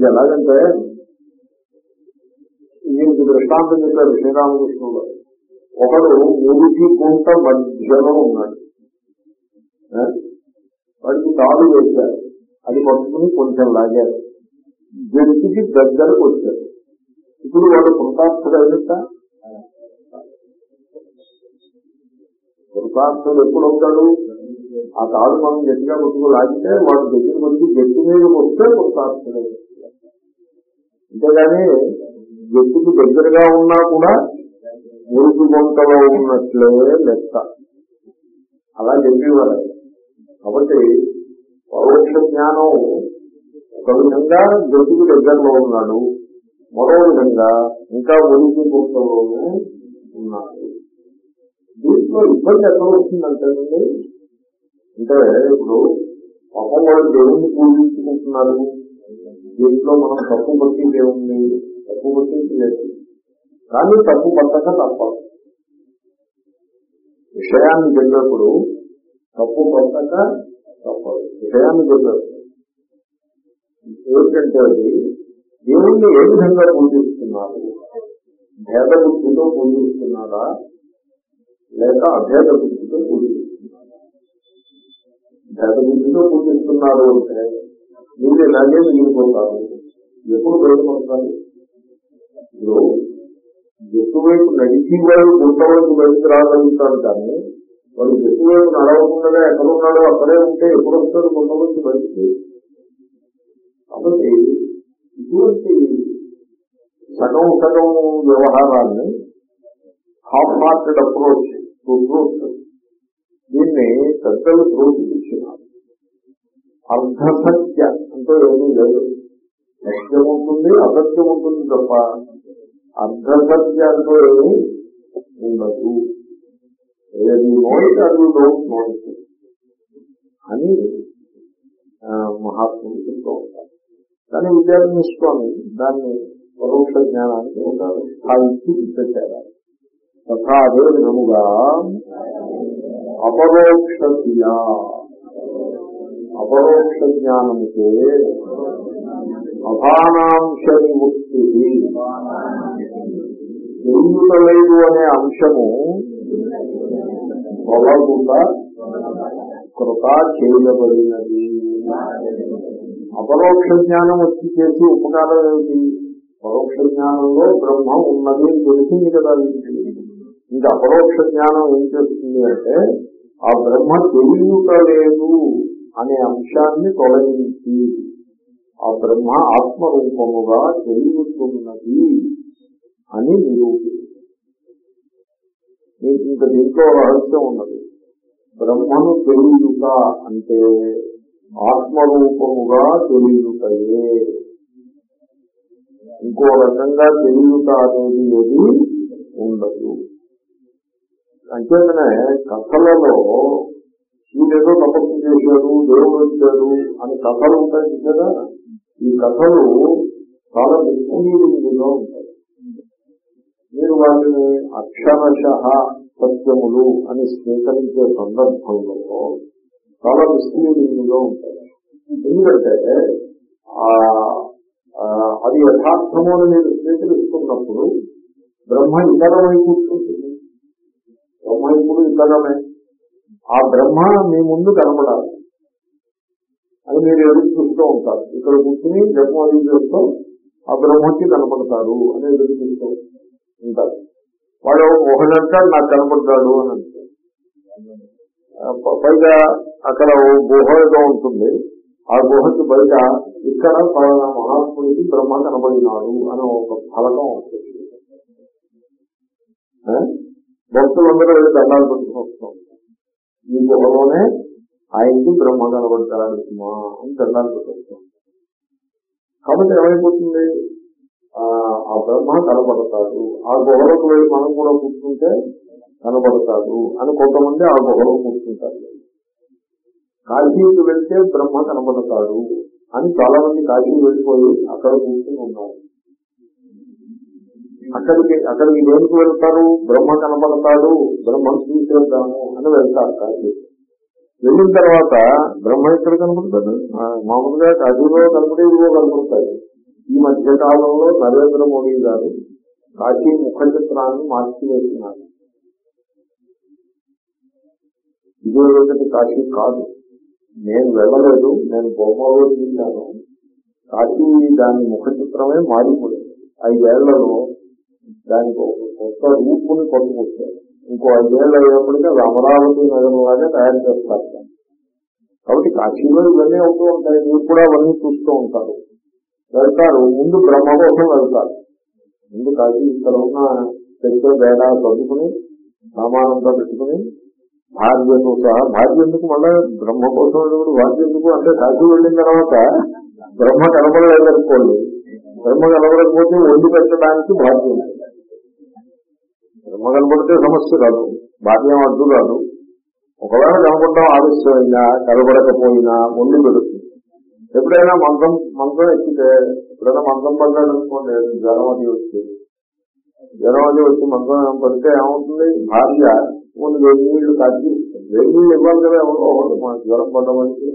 ఇది ఎలాగంటే దీనికి దృష్టాంతం చెప్పాడు శ్రీరామకృష్ణుడు. ఒకడు మురికి గుంట మధ్యలో ఉన్నాడు. వాడికి తాడు వేశారు అది పట్టుకుని కొంచెం లాగారు జడ్జికి దగ్గరకు వచ్చారు ఇప్పుడు వాడు కృతార్థుడైనట్ట కృతార్థుడు ఎప్పుడు అవుతాడు ఆ తాడు మనం గట్టిగా పట్టుకు లాగితే వాడు దగ్గరికి వచ్చి గట్టి మీద వస్తే కృతార్థుడై అంతేగాని వ్యక్తికి దగ్గరగా ఉన్నా కూడా మురికి గుంటలో ఉన్నట్లే లెక్క. అలా చెప్పేవారు. కాబట్టి పరోక్ష జ్ఞానం ఒక విధంగా గట్టికి దగ్గరలో ఉన్నాడు. మరో విధంగా ఇంకా మురికి గుంటలోనూ ఉన్నాడు. దీంట్లో ఇబ్బంది ఎక్కడ వస్తుందంటేనండి అంటే ఇప్పుడు పాపం వాళ్ళు దేవుణ్ణి పూజించుకుంటున్నారు. దీంట్లో మనం తప్పు పట్టింది ఏముంది తప్పు పట్టింది లేదు కానీ తప్పు పట్టక తప్పదు. విషయాన్ని చెప్పినప్పుడు తప్పు పట్టక తప్పదు. విషయాన్ని చెప్పినప్పుడు ఏమిటంటే అది దేవుణ్ణి ఏ విధంగా పూజిస్తున్నారు? భేద బుద్ధితో పూజిస్తున్నారా? లేక అభేద బుద్ధితో పూజిస్తున్నారా? భేద బుద్ధితో పూజిస్తున్నారు అంటే మీరు ఇలాగే మిగిలిపోతారు ఎప్పుడు బయటపడతారు ఇప్పుడు ఎటువైపు నడిచి వాడు గుంటవైపు బయటకు రాగలుగుతాడు కానీ వాడు ఎటువైపు నడవకుండా ఎక్కడున్నాడో అక్కడే ఉంటే ఎప్పుడు వస్తాడు గుంటలోంచి బయటకు కాబట్టి ఇటువంటి సగం సగం వ్యవహారాన్ని హాఫ్ మార్కెట్ అప్రోచ్ టు దీన్ని పెద్దలు త్రోసిస్తున్నారు అర్ధసత్య అంటే ఏమీ లేదు. సత్యం ఉంటుంది అసత్యం ఉంటుంది తప్ప అర్ధసత్య అంటూ ఏమీ ఉండదు. ఏది నోయిట్ అది డోంట్ నోయిట్ అని మహాత్ములు చెప్తూ ఉంటారు. కానీ విద్యార్థి స్వామి దాన్ని పరోక్ష జ్ఞానానికి ఒక స్థాయికి పెట్టారు తథా అదే విధముగా అపరోక్ష క్రియా. అపరోక్ష జ్ఞానముకే అభానాంశ విముక్తి ఎరుగుతలేదు అనే అంశము పొలగుట కృత చేయబడినది. అపరోక్ష జ్ఞానం వచ్చి చేసి ఉపకారం ఏమిటి? పరోక్ష జ్ఞానంలో బ్రహ్మ ఉన్నది అని తెలిసింది కదా ఇంకా అపరోక్ష జ్ఞానం ఏం చేస్తుంది అంటే ఆ బ్రహ్మ తెలియట లేదు అనే అంశాన్ని తొలగించి ఆ బ్రహ్మ ఆత్మరూపముగా తెలియతున్నది అని నిరూపి మీకు ఇంకా దీంట్లో రహస్యం ఉన్నది. బ్రహ్మను తెలియట అంటే ఆత్మరూపముగా తెలియటయే ఇంకో రకంగా తెలియట అనేది ఏది ఉండదు. అంచేతనే కథలలో వీడేదో తపస్సు చేశాడు దేవుడు వచ్చాడు అని కథలు ఉంటాయి కదా ఈ కథలు చాలా నిస్సంగీతంగా ఉంటాయి. మీరు వాటిని అక్షరశ సత్యములు అని స్వీకరించే సందర్భంలో చాలా మిస్లీడింగ్గా ఉంటాయి. ఎందుకంటే అది యథార్థము అని మీరు స్వీకరిస్తున్నప్పుడు బ్రహ్మ ఇతరమై కూర్చుంటుంది బ్రహ్మ ఇప్పుడు ఇతరమే. ఆ బ్రహ్మ మీ ముందు కనపడాలి అని మీరు ఎదురు చూస్తూ ఉంటారు. ఇక్కడ కూర్చుని జన్మది ఆ బ్రహ్మకి కనపడతారు అని ఎదురు చూస్తూ ఉంటారు. వాడు ఒకడంటాడు నాకు కనపడతాడు అని అంటారు పైగా అక్కడ గుహ ఏదో ఉంటుంది. ఆ గుహకి బయట ఇక్కడ పలానా మహాత్ముడికి బ్రహ్మ కనబడినాడు అని ఒక ఫలకం ఉంటుంది భక్తులందరూ వెళ్ళి దండాలు పెట్టుకుని వస్తూ ఉంటారు. ఈ గుహలోనే ఆయనకి బ్రహ్మ కనబడతాడు సుమా అని దండాలు పెట్టుకుంటాం కాబట్టి ఏమైపోతుంది? ఆ బ్రహ్మ కనబడతాడు ఆ గుహలకు వెళ్ళి మనం కూడా కూర్చుంటే కనబడతాడు అని కొంతమంది ఆ గుహలో కూర్చుంటారు. కాశీకి వెళ్తే బ్రహ్మ కనబడతాడు అని చాలా మంది కాశీకి వెళ్ళిపోయి అక్కడ కూర్చుని ఉన్నారు అక్కడికి అక్కడికి దేనికి వెళ్తారు? బ్రహ్మ కనపడతాడు బ్రహ్మను చూసేద్దాము అని వెళ్తారు కాశీ వెళ్ళిన తర్వాత బ్రహ్మ ఎక్కడ కనపడతాడు? ఆ, మామూలుగా కాశీలో కనపడేదిగో కనపడతాడు. మధ్యకాలంలో నరేంద్ర మోడీ గారు కాశీ ముఖ చిత్రాన్ని మార్చివేసినారు. ఇదేమిటి కాశీ కాదు. నేను వెళ్ళలేదు నేను బొమ్మలో చూశాను. కాశీ దాని ముఖ చిత్రమే మారిపోయింది. ఐదేళ్ళలో దానికి కొత్త రూపుని పట్టుకొచ్చారు ఇంకో ఐదేళ్ళు అయ్యేప్పటికీ అది అమరావతి నగరంలాగే తయారు చేస్తారు. కాబట్టి కాశీలో ఇవన్నీ అవుతూ ఉంటాయి. మీరు కూడా అవన్నీ చూస్తూ ఉంటారు. వెళ్తారు. ముందు బ్రహ్మ కోసం వెళ్తారు. ముందు కాశీ ఇక్కడ ఉన్న చరిత్ర బేడా చదువుకుని సామానంతా పెట్టుకుని భార్యను సహా భార్య ఎందుకు? మళ్ళీ బ్రహ్మ కోసం వెళ్ళినప్పుడు భార్య ఎందుకు? అంటే కాశీ వెళ్ళిన తర్వాత బ్రహ్మ కనబడలేదనుకోండి. బ్రహ్మ కనబడకపోతే ఒడ్డు పెట్టడానికి భార్య ఉంది కనబడితే సమస్య రాదు భార్య అడ్డు రాదు ఒకవేళ కనపడడం ఆలస్యమైనా కనబడకపోయినా వండి పెడుతుంది. ఎప్పుడైనా మంత్రం మంత్రం ఎక్కితే ఎప్పుడైనా మంత్రం పడ్డాడనుకోండి జ్వరం అది వచ్చి జ్వరం అది వచ్చి మంత్రం పడితే ఏమవుతుంది? భార్య కొన్ని వేడి నీళ్ళు కాచి వేడి నీళ్ళు ఇవ్వాలి కదా ఎవరు ఒకరు మా జ్వరం పడ్డమని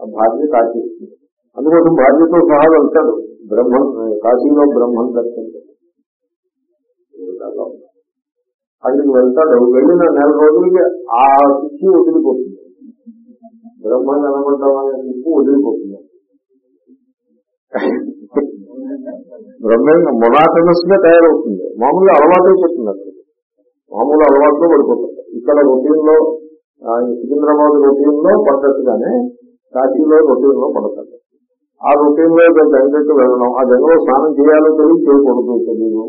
ఆ భార్య కాచిస్తుంది. అందుకోసం భార్యతో సహా వెళ్తాడు బ్రహ్మం కాశీలో బ్రహ్మం దర్శించాడు అక్కడికి వెళ్తాడు. వెళ్ళిన నెల రోజులకి ఆ శిక్షి వదిలిపోతుంది. బ్రహ్మ కనబడ్డం అనే వదిలిపోతుంది. బ్రహ్మాండ మొనాటనస్గా తయారవుతుంది. మామూలుగా అలవాటు అయిపోతుంది మామూలు అలవాటులో పడిపోతుంది ఇక్కడ రొటీన్లో సికింద్రాబాద్ రొటీన్లో పడ్డట్టుగానే కాశీలో రొటీన్లో పడతాడు ఆ రొటీన్లో గంగకి వెళ్ళడం ఆ గంగలో స్నానం చేయాలో తెలియదు చేయకూడదు తెలియదు.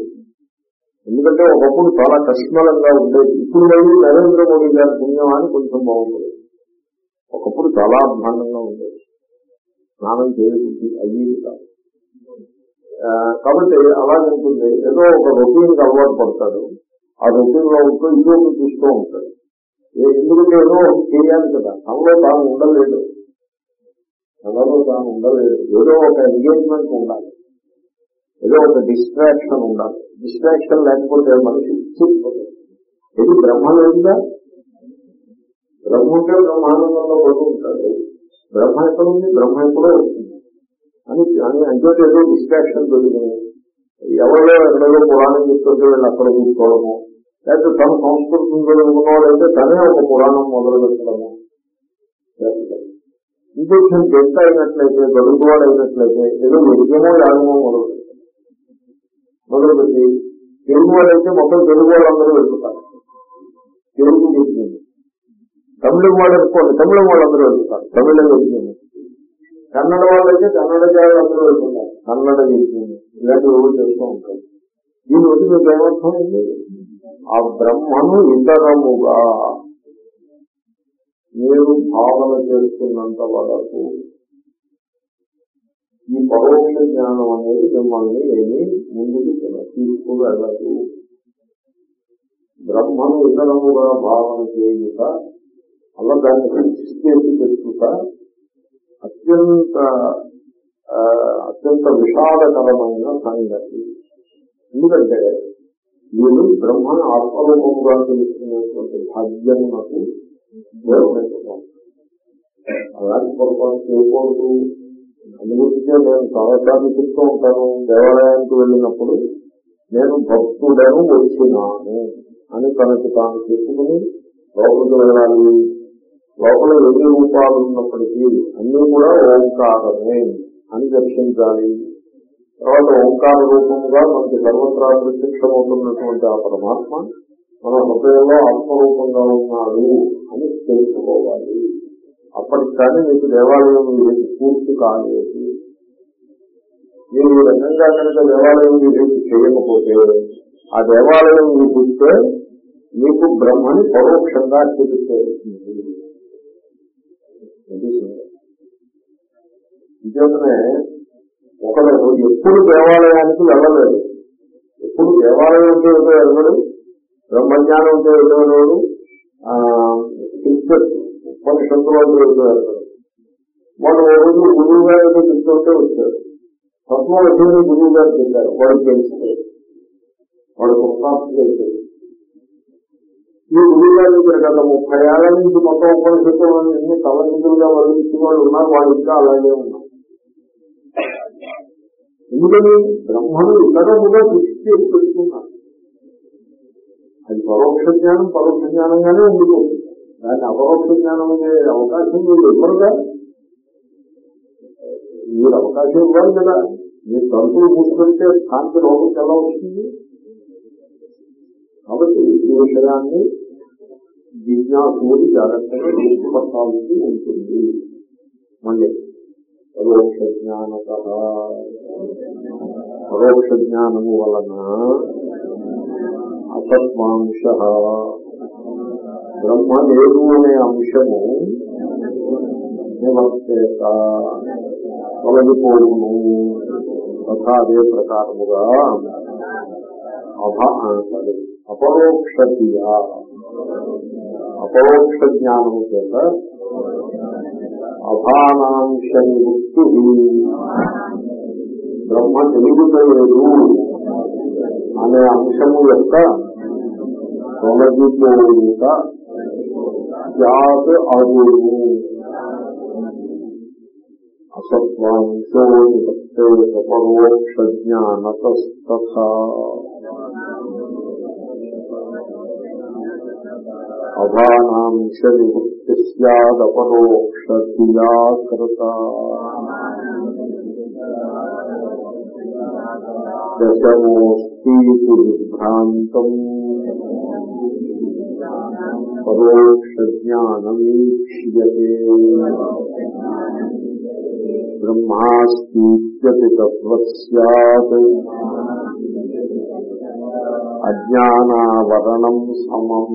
ఎందుకంటే ఒకప్పుడు చాలా కష్టమలంగా ఉండేది. ఇప్పుడు మళ్ళీ నరేంద్ర మోడీ గారి పుణ్యమాని కొంచెం బాగుంటుంది. ఒకప్పుడు చాలా అభిమానంగా ఉండేది. స్నానం చేయబుద్ధి అయ్యేది కాదు కాబట్టి అలాగే ఏదో ఒక రొటీన్కి అలవాటు పడతాడు. ఆ రొటీన్లో ఉంటూ ఇంకొకటి చూస్తూ ఉంటాడు. ఎందుకంటే ఏదో ఒకటి చేయాలి కదా. తనలో తాను ఉండలేదు. తనలో తాను ఉండలేదు. ఏదో ఒక ఎంగేజ్మెంట్ ఉండాలి. ఏదో ఒక డిస్ట్రాక్షన్ ఉండాలి. డిస్ట్రాక్షన్ లేకపోతే మనిషి చిక్కుపోతుంది ఇది బ్రహ్మ లేదుగా బ్రహ్మ ఉంటే బ్రహ్మానందంలో పడుతూ ఉంటాడు. బ్రహ్మ ఎక్కడ ఉంది? బ్రహ్మ ఎప్పుడో వస్తుంది అని అని అంటే ఏదో డిస్ట్రాక్షన్ దొరికింది ఎవరో ఎక్కడో పురాణం చెప్తుంటే వీళ్ళు అక్కడ చూసుకోవడము లేకపోతే తన సంస్కృతం చదువుకున్నవాడైతే తనే ఒక పురాణం మొదలు పెట్టడము. చేస్తారు. ఇంకొంచెం అయినట్లయితే గడుగువాడు అయినట్లయితే ఏదో యజ్ఞమో యాగమో మొదలు మొదలుపెట్టి తెలుగు వాళ్ళైతే మొత్తం తెలుగు వాళ్ళందరూ వెళ్తారు తెలుగు చెప్పింది తమిళం వాళ్ళు అనుకోండి తమిళం వాళ్ళందరూ వెళ్తారు తమిళ చెప్పింది కన్నడ వాళ్ళైతే కన్నడ జాతులందరూ వెళ్తున్నారు. కన్నడ చెప్పింది ఇలాంటివి ఎవరు చేస్తూ ఉంటారు. దీని వచ్చి మీకు ఏమర్థమైంది? ఆ బ్రహ్మను ఇతరముగా మీరు భావన చేస్తున్నంత వరకు ఈ పరోక్ష జ్ఞానం అనేది మిమ్మల్ని ఏమి ముందుకు తీసుకుని వెళ్ళదు బ్రహ్మను ఇతరముగా భావన చేయుట అలా దాన్ని ఫిక్స్ చేసి పెట్టుట అత్యంత అత్యంత విషాదకరమైన సంగతి. ఎందుకంటే వీళ్ళు బ్రహ్మను ఆత్మరూపముగా తెలుసుకునేటువంటి భాగ్యం నాకు దేవుడు అలాంటి పొరపాటు చేయకూడదు. అందుగురించే నేను చాలాసార్లు చెప్తూ ఉంటాను. దేవాలయానికి వెళ్ళినప్పుడు నేను భక్తుడను వచ్చినాను అని తనకు తాను చెప్పుకుని లోపలికి వెళ్ళాలి. లోపల ఎన్ని రూపాలు ఉన్నప్పటికీ అన్ని కూడా ఓంకారమే అని దర్శించాలి. తర్వాత ఓంకార రూపంగా మనకి సర్వత్రా ప్రత్యక్షమవుతున్నటువంటి ఆ పరమాత్మ మన హృదయంలో ఆత్మరూపంగా ఉన్నాడు అని తెలుసుకోవాలి. అప్పటికి కానీ మీకు దేవాలయం విధి పూర్తి కాలేదు మీరు ఈ రకంగా కనుక దేవాలయం విధి చేయకపోతే ఆ దేవాలయం విధిస్తే మీకు బ్రహ్మని పరోక్షంగా చూపిస్తే ఇంకేతనే ఒకడు ఎప్పుడు దేవాలయానికి వెళ్ళలేదు. ఎప్పుడు దేవాలయం అంటే ఏదో వెళ్ళడు బ్రహ్మజ్ఞానం అంటే ఏదో వెళ్ళడు ఆ, శిక్ష- ఉపనిషత్తులో అంటే ఓ రోజు గురువు గారు ఏదో వచ్చారు. వచ్చాడు తత్వవశుని గురువు గారు చెప్పారు. వాడు తెలిసింది వాడు కృతార్థి అయిపోయింది ఈ గురువు గారు దగ్గర గత ముప్పై ఏళ్ళ నుంచి మొత్తం ఉపనిషత్తులు ఎన్ని తలనిధులుగా వదిలించిన వాళ్ళు ఉన్నారు. వాళ్ళు ఇంకా అలాగే ఉన్నారు. ఎందుకని? బ్రహ్మను ఇతరముగా దృష్టి చేసి పెట్టుకున్నారు అది పరోక్ష జ్ఞానం పరోక్ష జ్ఞానంగానే ఉండిపోతుంది. దాన్ని అపరోక్ష జ్ఞానం అనే అవకాశం మీరు ఇవ్వరుగా మీరు అవకాశం ఇవ్వాలి కదా. మీరు తలుపులు మూసుకుంటే కాంతి లోపలికి ఎలా వస్తుంది? కాబట్టి ఈ విషయాన్ని జిజ్ఞాసుని జాగ్రత్తగా గుర్తుపట్టాల్సి ఉంటుంది. మళ్ళీ పరోక్ష జ్ఞానత పరోక్ష జ్ఞానము వలన అసత్వాంశ బ్రహ్మ లేదు అనే అంశము నివర్తేత. తొలగిపోవును తథా అదే ప్రకారముగా అభ అపరోక్ష అపరోక్ష జ్ఞానము చేత అభానాంశ నివృత్తి బ్రహ్మ తెలుగుతలేదు అనే అంశము యొక్క తొలగిపోవుట జాత్ అగును అసత్వాంశో నివర్తేత పరోక్ష జ్ఞానతస్తథా అభానాంశ నివృత్తి సదపరోక్షియా కృత దశమోస్తి విభ్రాంతం పరోక్ష జ్ఞానమీక్ష్యతే బ్రహ్మాస్తి తత్వత్ అజ్ఞానావరణం సమం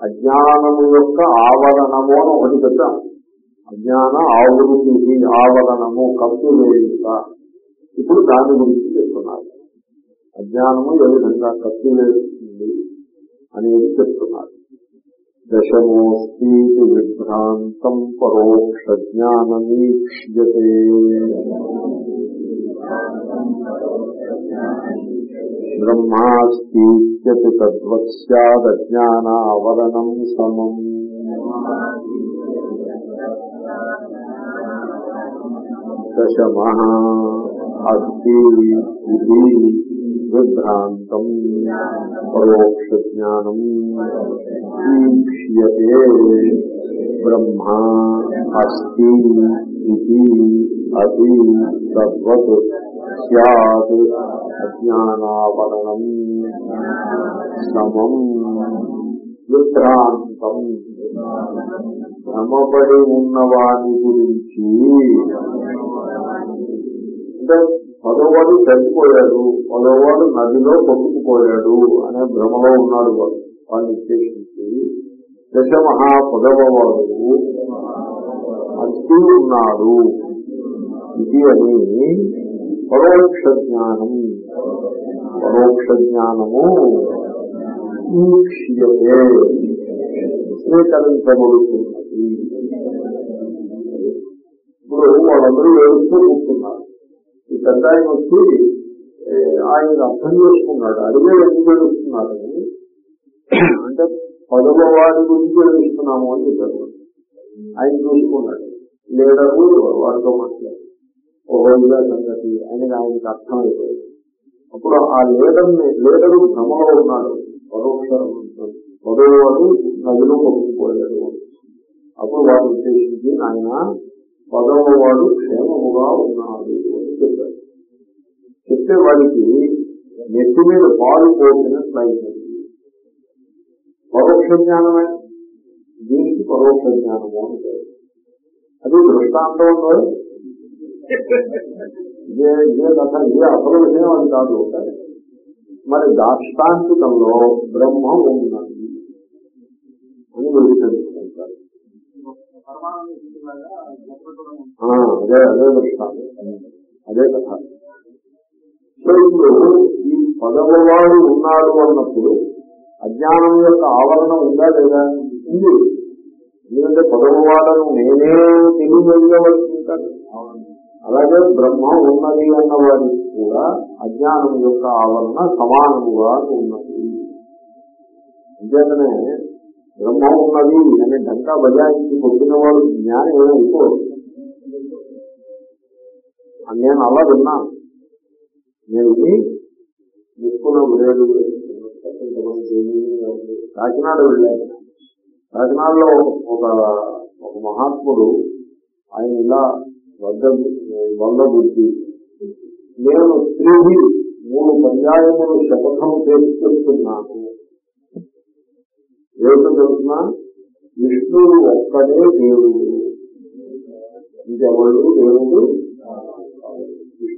అజ్ఞానము యొక్క ఆవరణము అని ఒకటి చెప్పాం అజ్ఞాన ఆవృతి ఆవరణము కప్పివేయుట ఇప్పుడు దాని గురించి చెప్తున్నారు. అజ్ఞానము ఏ విధంగా కప్పివేస్తుంది అనేది చెప్తున్నారు. దశమోస్తి విభ్రాంతం పరోక్ష జ్ఞానమీక్ష్యతే. బ్రహ్మాస్తి తద్వత్ సదజ్ఞానావరణం సమం. దశమ అస్తి ఇది విభ్రాంతం పరోక్ష జ్ఞానం ఈక్ష్యతే బ్రహ్మ అస్తి ఇది అది తద్వత్ సత్ అజ్ఞానావరణం సమం విభ్రాంతం భ్రమపడి ఉన్నవాని గురించి అంటే పదవాడు చనిపోయాడు పదవాడు నదిలో కొట్టుకుపోయాడు అనే భ్రమలో ఉన్నాడు వాడు. వాళ్ళని ఉద్దేశించి దశమహా పదవవాడు అతి ఉన్నాడు. ఇది అని పరోక్ష జ్ఞానం పరోక్ష జ్ఞానము స్వీకరించబడుతున్నది. ఇప్పుడు వాళ్ళందరూ ఏడుస్తూ కూర్చున్నారు. ఈ పెద్ద ఆయన వచ్చి ఆయన అర్థం చేసుకున్నాడు అడిగే ఎందుకు ఏడుస్తున్నారని అంటే పదవ వాడి గురించి ఏడుస్తున్నాము అని చెప్పారు. ఆయన చూసుకున్నాడు. లీడరు వాడితో మాట్లాడు ఓహో సంగతి అని ఆయనకి అర్థమైపోయింది అప్పుడు ఆ లీడర్ని లీడరు భ్రమలో ఉన్నాడు. పరోక్ష పదవాడు నదిలో కొట్టుకుపోయాడు. అప్పుడు వాడు ఉద్దేశించి ఆయన పదవ వాడు క్షేమముగా ఉన్నాడు. చెప్తే వాడికి నెత్తి మీద పాలు పోసినట్లు అయింది పరోక్ష జ్ఞానమే. దీనికి పరోక్ష జ్ఞానము పేరు. అది దృష్టాంతం ఇదే ఇదే కథ ఇదే అసలు విషయం అది కాదు. మరి దాష్టాంతికంలో బ్రహ్మ ఉన్నది అని తెలుసుకుంటారు ఆ, అదే అదే దృష్టాంతం. అదే కథ. ఇప్పుడు ఈ పదవవాడు ఉన్నాడు అన్నప్పుడు అజ్ఞానం యొక్క ఆవరణ ఉందా లేదా? ఉంది. ఎందుకంటే పదవవాడను నేనే తెలియవలసింటాను అలాగే బ్రహ్మ ఉన్నది అన్నవాడికి కూడా అజ్ఞానం యొక్క ఆవరణ సమానముగా ఉన్నది. అంతేకానే బ్రహ్మ ఉన్నది అనే డంకా బజాయించి పొందిన వాడు జ్ఞానం ఏమైపోదు నేను అలా విన్నాను. నేను ముక్కున ఉరేడు కాకినాడ వెళ్ళాను కాకినాడలో ఒక ఒక మహాత్ముడు ఆయన ఇలా వద్ద వంద బుద్ధి నేను తిరిగి మూడు పర్యాయములు శపథం చేసుకుంటున్నాను ఏమిటో తెలుసిన? విష్ణువు ఒక్కడే దేవుడు. ఇంకెవళ్ళు దేవుడు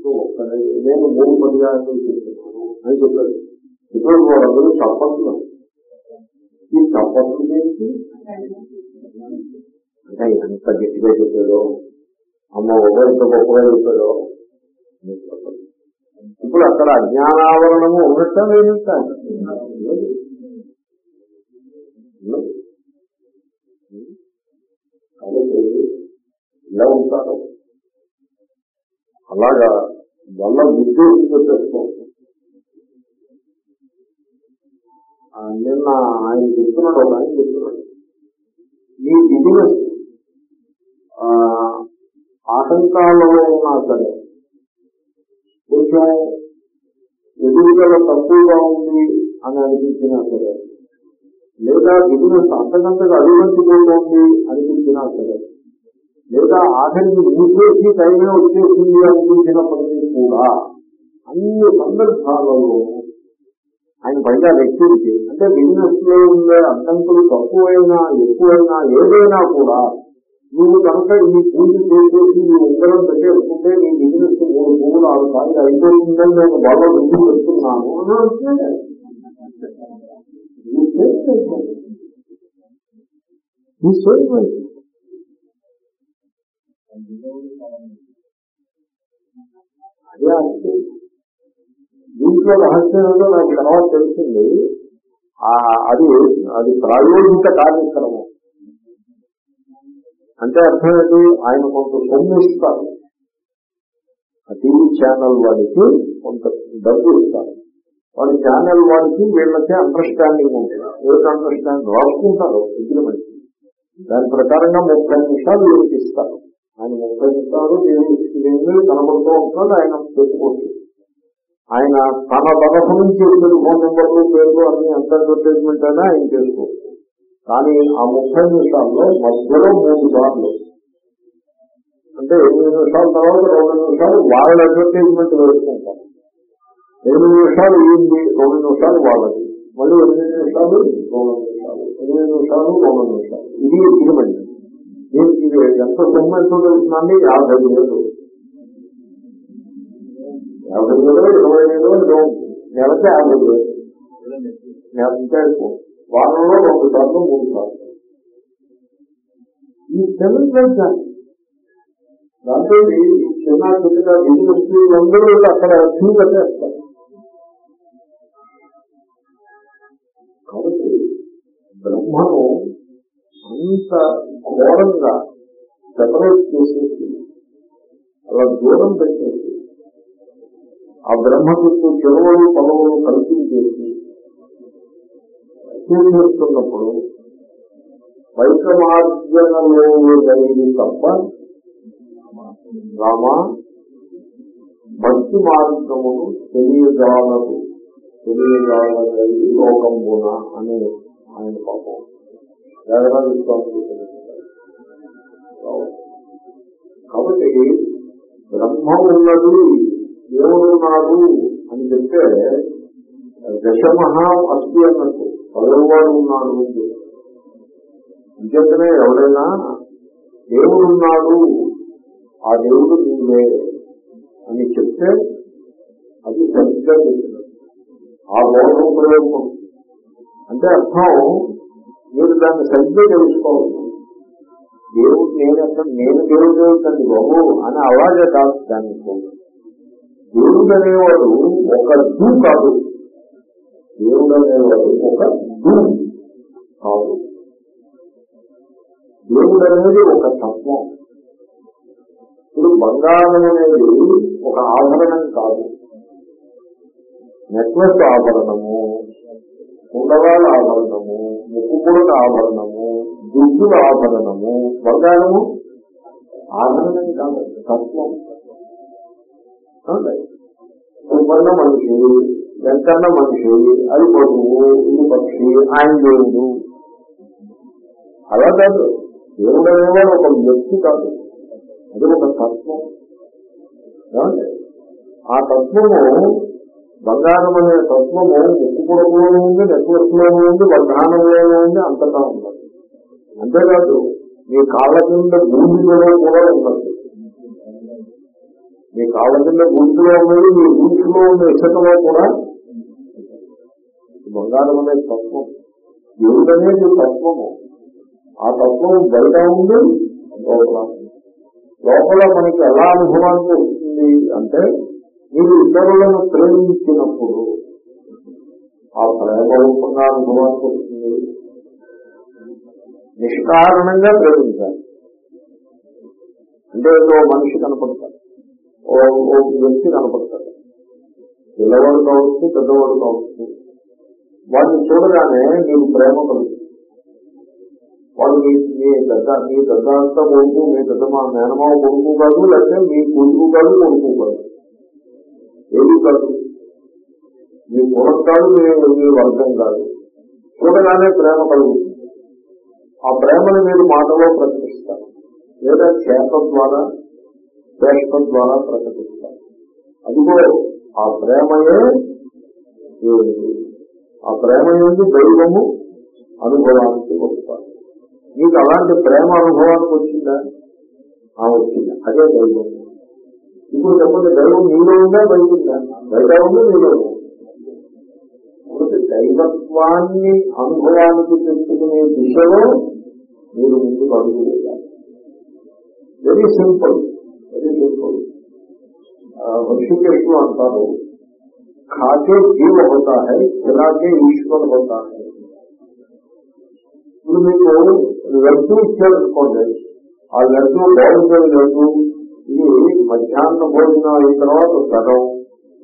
విష్ణువు ఒక్కడే నేను మూడు పర్యాయాలు చేస్తున్నాను అని చెప్పాడు ఇప్పుడు వాళ్ళందరూ తప్పట్లు ఈ తప్పట్లు చేసి అంటే ఎంత గట్టిగా చెప్పాడో అమ్మ ఒక ఎంత గొప్పగా చెప్పాడో ఇప్పుడు అక్కడ అజ్ఞానావరణము ఉన్నట్ట లేనట్ట కాబట్టి ఇలా ఉంటారు. అలాగా వల్ల ఉద్యోగం పెట్టేస్తాం. నిన్న ఆయన చెప్తున్నాడు ఒక ఆయన చెప్తున్నాడు మీ బిజినెస్ ఆటంకాలలో ఉన్నా సరే కొంచెం ఎదుగుదల తక్కువగా ఉంది అని అనిపించినా సరే లేదా బిజినెస్ అంతకంతగా అభివృద్ధిపోతోంది అనిపించినా సరే లేదా ఆఖరికి మూసేసి టైమే వచ్చేసింది అనిపించినప్పటికీ కూడా అన్ని సందర్భాలలో ఆయన పైగా వ్యక్తికి అంటే బిజినెస్లో ఉండే అడ్డంకులు తక్కువైనా ఎక్కువైనా ఏదైనా కూడా నువ్వు కనుక ఈ పూజ చేసేసి నీ ఉంగరం పెట్టేసుకుంటే నీ బిజినెస్ మూడు పువ్వులు ఆరు సార్లు అయిపోతుందని నేను బాగా ముందు పెడుతున్నాను అని అంటే He said దీంట్లో రహస్యం ఏదో నాకు తర్వాత తెలిసింది. అది అది ప్రాయోగిక కార్యక్రమం. అంటే అర్థం ఏంటి? ఆయన కొంత సొమ్ము ఇస్తారు. ఆ టీవీ ఛానల్ వాడికి కొంత డబ్బు ఇస్తారు. వాళ్ళ ఛానల్ వాడికి వీళ్ళకి అండర్స్టాండింగ్ ఉంటుంది. ఏమిటి అండర్స్టాండింగ్ రాసుకుంటారు. అగ్రిమెంట్ దాని ప్రకారంగా ముప్పై నిమిషాలు వీళ్ళకి ఇస్తారు. ఆయన ముప్పై నేను దేవుడికి కనబడుతూ ఉంటున్నాడు ఆయన పెట్టుకోవచ్చు ఆయన తన తరఫు నుంచి ఇద్దరు ఫోన్ నెంబర్లు పేర్లు అన్ని ఎంత అడ్వర్టైజ్మెంట్ అయినా ఆయన చేసుకోవచ్చు. కానీ ఆ ముప్పై నిమిషాల్లో మధ్యలో మూడు సార్లు. అంటే ఎనిమిది నిమిషాల తర్వాత రెండు నిమిషాలు వాళ్ళ అడ్వర్టైజ్మెంట్ వేసుకుంటారు ఎనిమిది నిమిషాలు ఈయనది రెండు నిమిషాలు వాళ్ళది. మళ్ళీ ఎనిమిది నిమిషాలు రెండు నిమిషాలు ఎనిమిది నిమిషాలు రెండు నిమిషాలు. ఇది అగ్రిమెంట్ దీనికి ఇది? ఎంత సొమ్ము ఎంత తెలుస్తుందండి యాభై వేలు యాభై వేలు ఇరవై వేలు ఏదో నెలకి యాభై వేలు నెలకే వారంలో రెండు సార్లు మూడు సార్లు. ఈ సెలవు దాంతో ఈ చిన్న చిన్నగా బిజినెస్ అందరూ అక్కడ క్యూ కట్టేస్తారు. కాబట్టి బ్రహ్మను అంత ఘోరంగా సెపరేట్ చేసేసి అలా దూరం పెట్టేసి ఆ బ్రహ్మ చుట్టూ చెరువులు పొలవులు కల్పించేసి చూస్తున్నప్పుడు వైకమార్జనలో జరిగింది తప్ప రామ భక్తి మార్గమును తెలియజాలదు. తెలియజాలది లోకంబున అని ఆయన పాపం. వేదరాజు స్వామి కాబట్టి బ్రహ్మ ఉన్నది దేవుడున్నాడు అని చెప్తే దశమహా అస్తి అన్నట్టు పదవువాడు ఉన్నాడు అని అంచేతనే ఎవరైనా దేవుడున్నాడు ఆ దేవుడు నీవే అని చెప్తే అది సరిగ్గా చెప్పినట్టు. ఆ బోధం ప్రయోగం అంటే అర్థం మీరు దాన్ని సరిగ్గా తెలుసుకోవచ్చు దేవుడు నేను అసలు నేను దేవుడు దేవుడండి బాబు అని అలాగే కాదు దాన్ని దేవుడు అనేవాడు ఒక దూ కాదు. దేవుడు అనేవాడు ఒక దూ కాదు. దేవుడు అనేది ఒక తత్వం. ఇప్పుడు బంగారం అనేది ఒక ఆభరణం కాదు. నెక్లెస్ ఆభరణము. కుండవాల ఆభరణము ముక్కుపుడక ఆభరణము దుడ్డుల ఆభరణము బంగారము ఆభరణం కాదు తత్వం. సుబ్బన్న మనిషి వెంకన్న మనిషి అది పశువు ఇది పక్షి ఆయన దేవుడు. అలా కాదు. దేవుడు అనేవాడు ఒక వ్యక్తి కాదు. అది ఒక తత్వం. ఆ తత్వము బంగారం అనే తత్వము ముక్కు పొడవులోనూ ఉంది నెట్వర్క్ లోనూ ఉంది బంధానంలోనూ ఉంది అంతటా ఉండదు అంతేకాదు మీ కాళ్ళ కింద భూమిలో కూడా ఉండదు మీ కాళ్ళ కింద గుంటులో ఉన్నది మీ గుంటులో ఉన్న ఇసుకలో కూడా బంగారం అనే తత్వం. దేవుడు అనేది తత్వము? ఆ తత్వం బయట ఉంది లోపల లోపల మనకి ఎలా అనుభవానికి వస్తుంది అంటే మీరు ఇతరులను ప్రేమించినప్పుడు ఆ ప్రేమ రూపంగా అనుభవానికి వస్తుంది నిష్కారణంగా ప్రేమించాలి. అంటే ఏదో మనిషి కనపడతాడు. ఓ ఓ వ్యక్తి కనపడతాడు. పిల్లవాడు కావచ్చు పెద్దవాడు కావచ్చు. వాడిని చూడగానే నీకు ప్రేమ కలుగుతుంది వాడు మీ మీ పెద్ద మీ పెద్ద అంతా కొడుకు మీ పెద్ద మా మేనమావ కొడుకు కాదు లేకపోతే మీ కొడుకు కాదు కొడుకు కాదు. ఏది కాదు మీ కులం కాదు మీ వర్గం కాదు. చూడగానే ప్రేమ కలుగుతుంది. ఆ ప్రేమను మీరు మాటలో ప్రకటిస్తారు. లేదా చేత ద్వారా చేష్టం ద్వారా ప్రకటిస్తారు. అదిగో ఆ ప్రేమయే దేవుడు. ఆ ప్రేమ ఏంటి దైవము అనుభవానికి వస్తారు. మీకు అలాంటి ప్రేమ అనుభవానికి వచ్చిందా? ఆ వచ్చింది. అదే దైవం. ఇప్పుడు చెప్పండి దైవం మీలో ఉందా బయట ఉందా బయట ఉందా మీలో ఉందా కాబట్టి దైవత్వాన్ని అనుభవానికి తెచ్చుకునే దిశలో మీరు ముందుకు అడుగు వేయాలి వెరీ సింపుల్ వెరీ సింపుల్ ఋషికేశ్వరు అంటారు खाके जीव होता है खिलाके ఈశ్వర్ होता है ఇప్పుడు మీకు లడ్డు ఇచ్చారనుకోండి ఆ లడ్డు బాగుంటుంది లడ్డు ఇది మధ్యాహ్న భోజనం అయిన తర్వాత సగం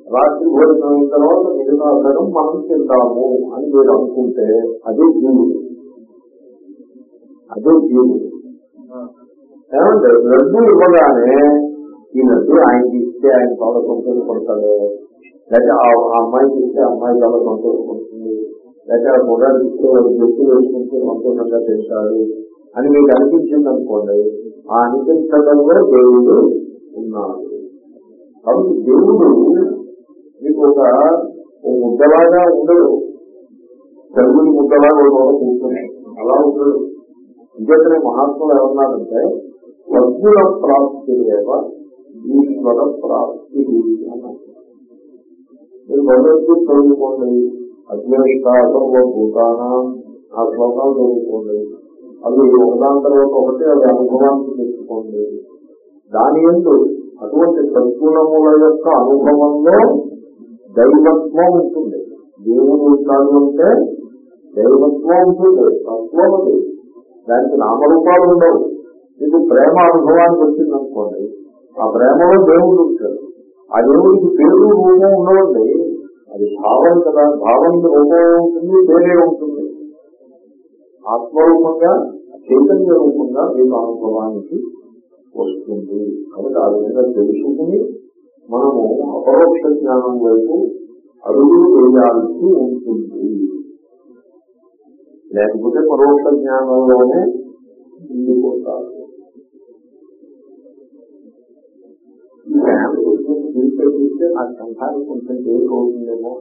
రాత్రి భోజనం అయిన తర్వాత మిగతా సగం మనం తింటాము అని మీరు అనుకుంటే అదే జీవుడు. అదే జీవుడు. ఏమంటే లడ్డు ఇవ్వగానే ఈ లడ్డు ఆయనకి ఇస్తే ఆయన చాలా సంతోషపడతాడు. లేకపోతే ఆ అమ్మాయికి ఇస్తే అమ్మాయి చాలా సంతోషపడుతుంది. లేకపోతే మొదలు ఇస్తే జట్టు వేసుకుంటే సంతోషంగా చేస్తాడు అని మీకు అనిపించింది అనుకోండి ఆ అనిపించడంలో దేవుడు ఉన్నాడు కాబట్టి దేవుడు మీకు ఒక ముద్దలాగా ఉండడు. తెలుగుని ముద్దలాగా ఒక కూర్చొని అలా ఉండడు. ఇంకేతనే మహాత్ములు ఏమన్నారంటే వర్గుల ప్రాప్తి లేవ ఈశ్వర ప్రాప్తి అన్నారు. మీరు భగవద్గీత చదువుకోండి అద్వేష్ట సర్వభూతాన ఆ శ్లోకాలు చదువుకోండి. అవి ఒకదాని తర్వాత ఒకటి అది అనుభవానికి తెచ్చుకోండి. దాని ఎందు అటువంటి సద్గుణముల యొక్క అనుభవంలో దైవత్వం ఉంటుంది. దేవుని ఉంటాను అంటే దైవత్వం ఉంటుంది తత్వం అది. దానికి నామరూపాలు ఉండవు. మీకు ప్రేమ అనుభవానికి వచ్చిందనుకోండి ఆ ప్రేమలో దేవుడు ఉంటాడు. ఆ దేవుడికి పేరు రూపం ఉండవండి అది భావం కదా భావం రూపం ఉంటుంది పేరే ఉంటుంది. ఆత్మరూపంగా చైతన్య రూపంగా మీకు అనుభవానికి వస్తుంది. కాబట్టి ఆ విధంగా తెలుసుకుని మనము అపరోక్ష జ్ఞానం వైపు అడుగులు వేయాల్సి ఉంటుంది. లేకపోతే పరోక్ష జ్ఞానంలోనే ఉండిపోతారు. ఈ చూస్తే నా సంఘానికి కొంచెం దేవుడు అవుతుందేమో?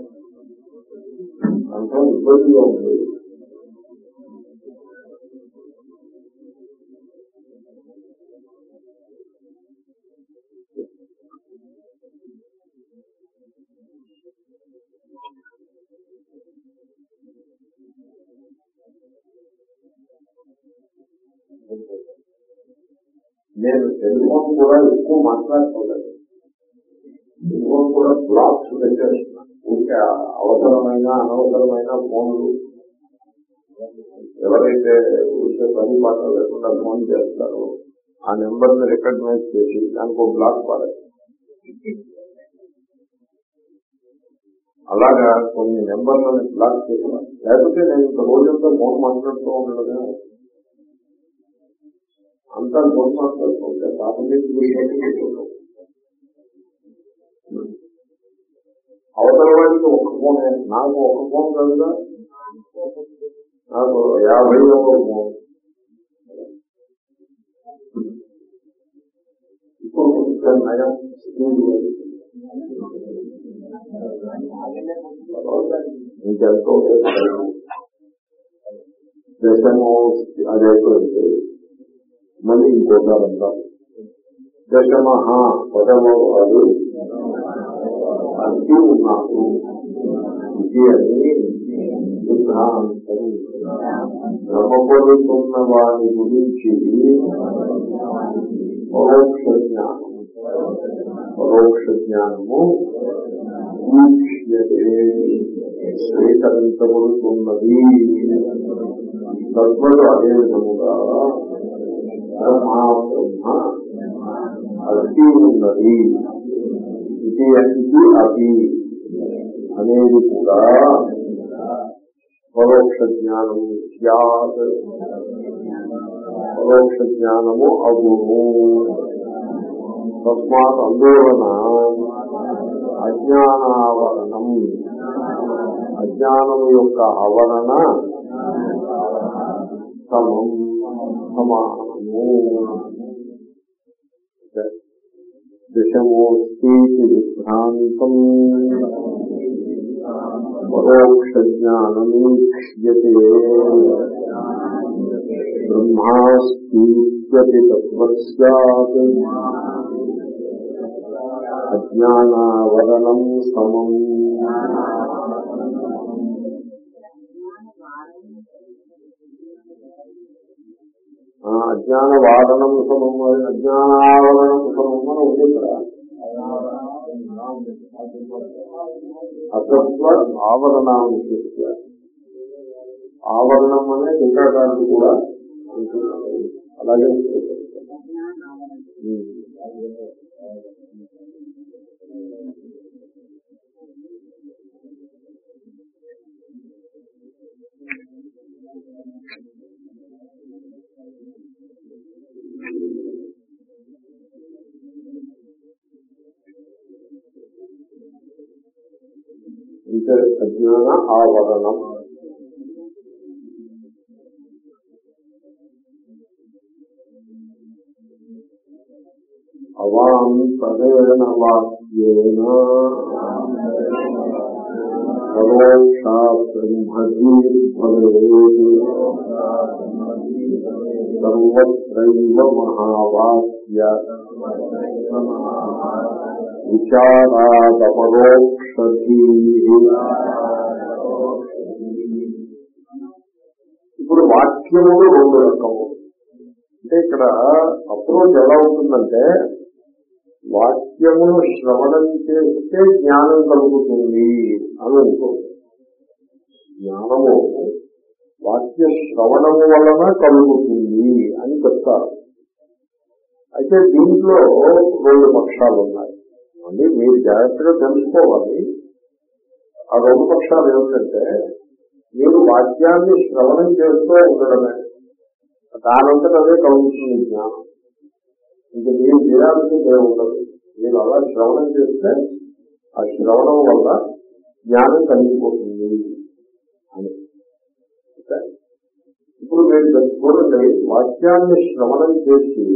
అంత ఇబ్బందిగా ఉంది. నేను టెలిఫోన్ కూడా ఎక్కువ మాట్లాడుకోలేదు. టెలిఫోన్ కూడా బ్లాక్స్ పెట్టేస్తున్నాను ఇంకా అవసరమైన అనవసరమైన ఫోన్లు. ఎవరైతే ఊరికే పని మాట లేకుండా ఫోన్ చేస్తారో ఆ నెంబర్ని రికగ్నైజ్ చేసి దానికి ఒక బ్లాక్ పడాలి అలాగా కొన్ని నెంబర్లను బ్లాక్ చేయాలి లేకపోతే నేను ఇంత రోజంతా ఫోన్ మాట్లాడుతూ ఉండడమే అంతా ఫోన్ మాట్లాడుతుంటే పాపం ఫోనే నాకు ఒక ఫోన్ కదా నాకు యాభై ఒక ఫోన్. ఇప్పుడు కొంచెం నయం మళ్ళీ ఇంకోసారి అంటారు. దశమహ పదమో అది అతి ఉన్నారు ఇది అని సిద్ధాంతం నమ్మబడుతున్న వారి గురించి పరోక్ష జ్ఞానం. పరోక్ష జ్ఞానము స్వీకరించబడుతున్నది తద్వడు అదే విధముగా బ్రహ్మ బ్రహ్మ అతి ఉన్నది ఇది ఇది అతి అనేది కూడా పరోక్ష జ్ఞానము స్యాత్ పరోక్ష జ్ఞానము అగును తస్మాత్ అందువలన అజ్ఞానావరణం అజ్ఞానం యొక్క ఆవరణ సమం సమానము దశమోస్తి విభ్రాంతం పరోక్ష జ్ఞానమీక్ష్యతే బ్రహ్మాస్తి తత్వస్యాత్ అజ్ఞానావరణం సమం అజ్ఞాన వాదనం సమం అజ్ఞానావరణం సమం అని ఉంది ఇక్కడ. ఆవరణాంశ ఆవరణం అనే టీకాకారులు కూడా. అలాగే ఉమ్. ఆవరణం అవాంతరేణ వాక్యేన. పరోక్షా బ్రహ్మజీ సర్వత్రైవ మహావాక్య. విచారాదపరోక్షీ ఇప్పుడు వాక్యములు రెండు రకము. అంటే ఇక్కడ అప్రోచ్ ఎలా ఉంటుందంటే వాక్యమును శ్రవణం చేస్తే జ్ఞానం కలుగుతుంది అని ఉంటుంది జ్ఞానము వాక్య శ్రవణము వలన కలుగుతుంది అని చెప్తారు. అయితే దీంట్లో రెండు పక్షాలు ఉన్నాయి అంటే మీరు జాగ్రత్తగా తెలుసుకోవాలి. ఆ రెండు పక్షాలు ఏమిటంటే మీరు వాక్యాన్ని శ్రవణం చేస్తూ ఉండడమే. దానంతట అదే కలుగుతుంది జ్ఞానం. ఇంకా మీరు చేయాల్సిందే ఉండదు. మీరు అలా శ్రవణం చేస్తే ఆ శ్రవణం వల్ల జ్ఞానం కలిగిపోతుంది అని. ఇప్పుడు మీరు చూడండి వాక్యాన్ని శ్రవణం చేసి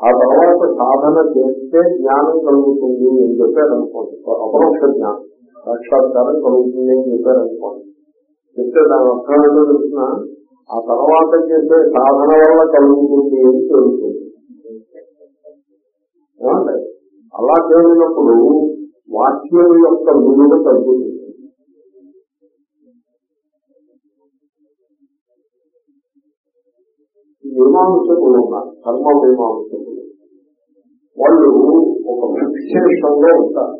ఆ తర్వాత సాధన చేస్తే జ్ఞానం కలుగుతుంది అని చెప్పారు అనుకోండి. అపరోక్ష జ్ఞానం సాక్షాత్కారం కలుగుతుంది అని చెప్పారు అనుకోండి. చెప్తే దాని అర్థం ఏంటో తెలిసిన ఆ తర్వాత చేసే సాధన వల్ల కలుగుతుంది అని తెలుస్తుంది. అలా చేసినప్పుడు వాక్యం యొక్క విలువ తగ్గుతుంది. మీమాంసకులు ఉన్నారు కర్మ మీమాంసకులు వాళ్ళు ఒక ఫిక్సేషన్ ఉంటారు.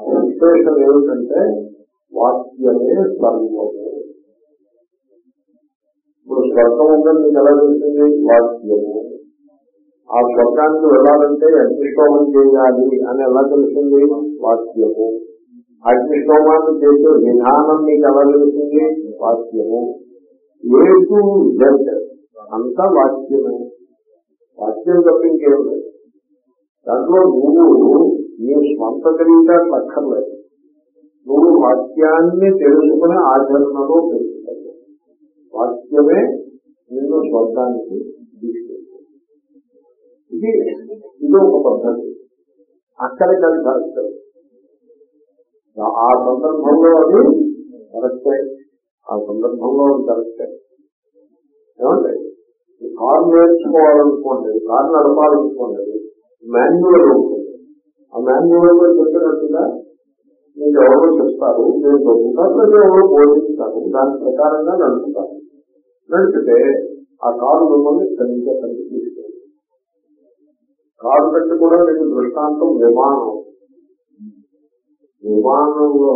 ఆ ఫిక్సేషన్ ఏమిటంటే వాక్యమే సర్వము. ఇప్పుడు స్వర్గం ఉందని మీకు ఎలా తెలిసింది? వాక్యము. ఆ స్వర్గానికి వెళ్ళాలంటే అగ్నిష్టోమం చేయాలి అని ఎలా తెలిసింది? వాక్యము. అగ్నిష్టోమాన్ని చేసే విధానం మీకు ఎలా తెలిసింది? వాక్యము. ఏ టు జెడ్ అంతా వాక్యమే వాక్యం తప్ప ఇంకేం లేదు. దాంట్లో నువ్వు నీ స్వంత తెలివితే తక్కర్లేదు నువ్వు వాక్యాన్ని తెలుసుకునే ఆచరణలో తెలుసుకోవాలి వాక్యమే నిన్ను స్వర్గానికి తీసుకెళ్తుంది. ఇది ఇది ఒక పద్ధతి. అక్కడికి అది కరెక్ట్ ఆ సందర్భంలో అది కరెక్టే. ఆ సందర్భంలో అది కరెక్టే. ఏమండి? కారు నేర్చుకోవాలనుకోండి కారు నడపాలనుకోండి మాన్యువల్ ఉంటుంది. ఆ మాన్యువల్లో చెప్పినట్టుగా మీరు ఎవరో చెప్తారు నేను చదువుతారు లేదా ఎవరో బోధిస్తారు. దాని ప్రకారంగా నడుపుతారు. నడిపితే ఆ కారు మిమ్మల్ని సరిగ్గా కలిగి తీసుకెళ్ళి కారు కంటే కూడా మీకు దృష్టాంతం విమానం. విమానంలో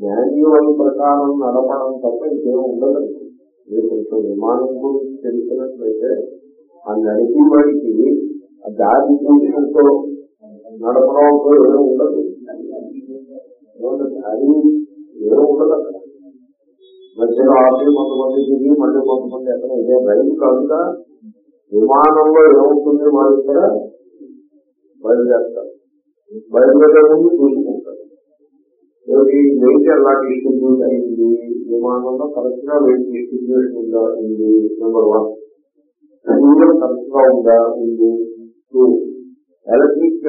మాన్యువల్ ప్రకారం నడపడం తప్ప ఇంకేం ఉండదండి. మీరు కొంచెం విమానం గురించి తెలిసినట్లయితే ఆ నడిపి వాడికి ఆ దారి చూసినట్టు నడపడం ఏమీ ఉండదు. అది దారి ఏమీ ఉండదు అక్కడ. మధ్యలో ఆపి కొంతమంది దిగి మళ్ళీ కొంతమంది అక్కడ ఇదే రైలు కాకుండా విమానంలో ఏమవుతుంది వాళ్ళు కూడా బయలుదేరుతారు బయలుదేరే ముందు చూసుకుంటారు ఏమిటి వెయిట్ ఎలా డిస్ట్రిబ్యూట్ అయింది విమానంలో కరెక్ట్గా వెయిట్ డిస్ట్రిబ్యూషన్ ఉంది నెంబర్ వన్ ఫ్యూజన్ కరెక్ట్గా ఉందా ఉంది టూ ఎలక్ట్రిక్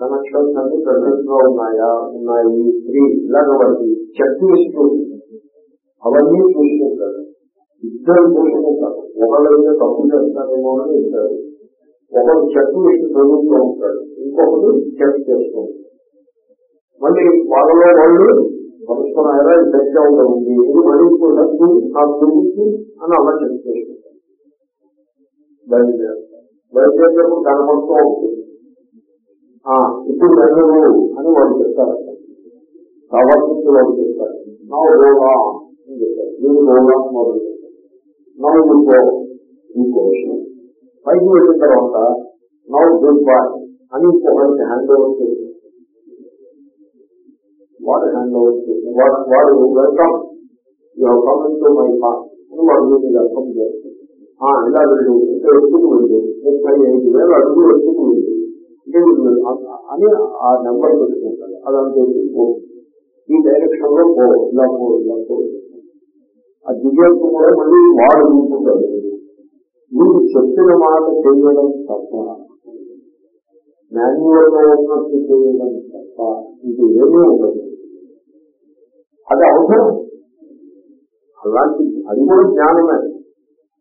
కనెక్షన్స్ అన్ని ప్రెసెంట్గా ఉన్నాయా? ఉన్నాయి. త్రీ ఇలాగ వారికి చెక్ లిస్ట్ అవన్నీ చూసుకుంటారు ఇద్దరు చూసుకుంటారు ఒకళ్ళైతే తప్పు చేస్తారేమో అని ఇద్దరు ఒకరు చెక్ లిస్ట్ చదువుతూ ఉంటాడు. ఇంకొకరు చెక్ చేస్తూ ఉంటాడు. మళ్ళీ వాళ్ళలో వాళ్ళు పరస్పరాయలా ఇది సరిగ్గా ఉంటుంది ఇది మళ్ళీ ఇప్పుడు నాకు తెలుసు అని అలా చెక్ చేసుకుంటారు బయలుదేరుతారు బయలుదేరినప్పుడు కనపడుతూ ఉంటుంది ఇప్పుడు వెళ్ళరు అని వాళ్ళు చెప్తారు. కాబట్టి వాళ్ళు చెప్తారు. నా రోగా అని చెప్తారు. మీరు రోగా మొదలు చెప్తారు. నవ్వు ఇంకో ఇంకో విషయం పైకి వెళ్ళిన తర్వాత నవ్వు గుడ్ బాయ్ అని ఇంకొకరికి హ్యాండ్ ఓవర్ చేస్తుంది వాడు హ్యాండ్ ఓవర్ చేస్తుంది వాడు వాడు welcome you coming my part అని వాడు మీరు వెల్కమ్ చేస్తుంది ఇలా వెళ్ళు. ఇంకా ఎక్కువ వెళ్ళు. ముప్పై ఐదు వేల అడుగులు ఎక్కువ వెళ్ళు. అని ఆ నెంబర్ పెట్టుకుంటారు అదంతా పో. ఈ డైరెక్షన్లో పో. ఇలా పో ఇలా పో. ఆ దిగేపు కూడా మళ్ళీ వాడు తీసుకుంటారు మీరు చెప్పిన మాట చేయడం తప్ప మాన్యువల్గా ఉన్నట్టు చేయడం తప్ప ఇది ఏమీ ఉండదు. అది అవసరం. అలాంటి అది కూడా జ్ఞానమే.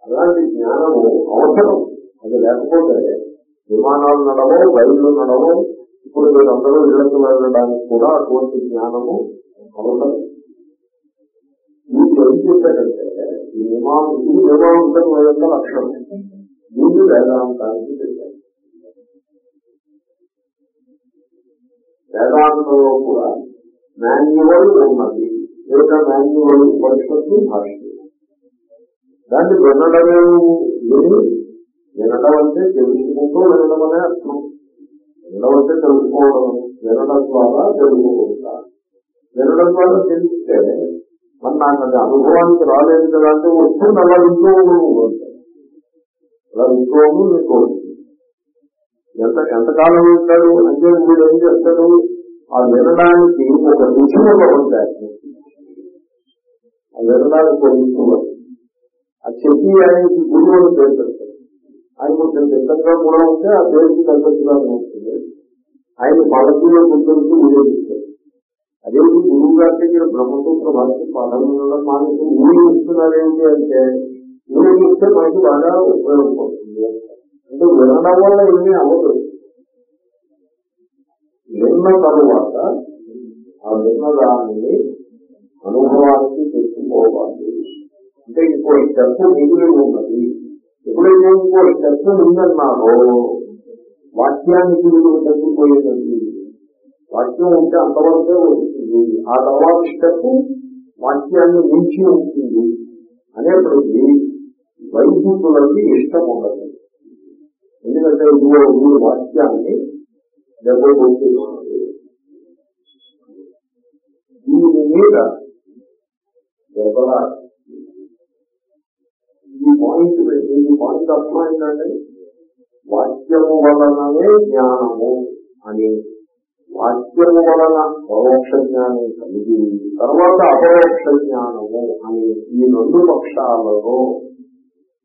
అలాంటి జ్ఞానము అవసరం. అది లేకపోతే విమానాలు నడవ రైళ్ళు నడవ ఇప్పుడు మీరందరూ ఇళ్ళకు వెళ్ళడానికి కూడా అటువంటి జ్ఞానము అవసరం. మీకు ఏం ఈ విమానం ఇది విమానం యొక్క లక్షణం. దీన్ని వేదాంతానికి చెప్పారు వేదాంతంలో కూడా మాన్యువల్ ఉన్నది. లేదా మాన్యువల్ పరిషత్తు భాష దాన్ని వినడమే విని వినడం అంటే తెలుసుకుంటూ వినడం అనే అర్థం. వినడం అంటే తెలుసుకోవడం. వినడం ద్వారా తెలుసుకుంటా వినడం ద్వారా తెలిస్తే మరి నాకు అది అనుభవానికి రాలేదు కదా అంటే వస్తుంది అలా ఇంట్లో అలా ఇంట్లో మీకు ఎంత ఎంతకాలం ఉంటాడు? అంటే మీరు ఏం చేస్తాడు? ఆ వినడానికి ఒక రుచులు ఉంటాయి ఆ వినడానికి పొందుతున్నారు. ఆ చెప్పి ఆయనకి గురువు అని పేరు పెడతారు ఆయన కొంచెం సిద్ధంగా కూడా ఉంటే ఆ పేరుకి తగ్గట్టుగా ఉంటుంది. ఆయన పదవిలో గుర్తులకు వినియోగిస్తారు. అదే గురువు గారి దగ్గర బ్రహ్మసూత్ర భాష పదవులలో మనకు ఊహిస్తున్నారేంటి అంటే ఊరి మనకి బాగా ఉపయోగపడుతుంది అంటే వినడం వల్ల ఏమీ అవ్వదు. విన్న తరువాత ఆ విన్నదాన్ని అనుభవానికి తెలుసుకోవాలి అంటే ఇంకో స్టెప్ మిగిలి ఉన్నది. ఎప్పుడైతే ఇంకో స్టెప్ ఉందన్నారో వాక్యానికి విలువ తగ్గిపోయేదండి వాక్యం ఉంటే అంతవరకే వస్తుంది. ఆ తర్వాత స్టెప్ వాక్యాన్ని మించి ఉంటుంది అనేప్పటికీ వైద్యులకి ఇష్టం ఉండదు. ఎందుకంటే ఇదిగో ఈ వాక్యాన్ని దెబ్బ కొట్టేస్తుంది దీని మీద దెబ్బలాట ఈ పాయింట్ ఈ పాయింట్ వాక్యము వలననే జ్ఞానము అని. వాక్యము వలన పరోక్ష జ్ఞానం కలిగి తర్వాత అపరోక్ష జ్ఞానము అని ఈ రెండు పక్షాలలో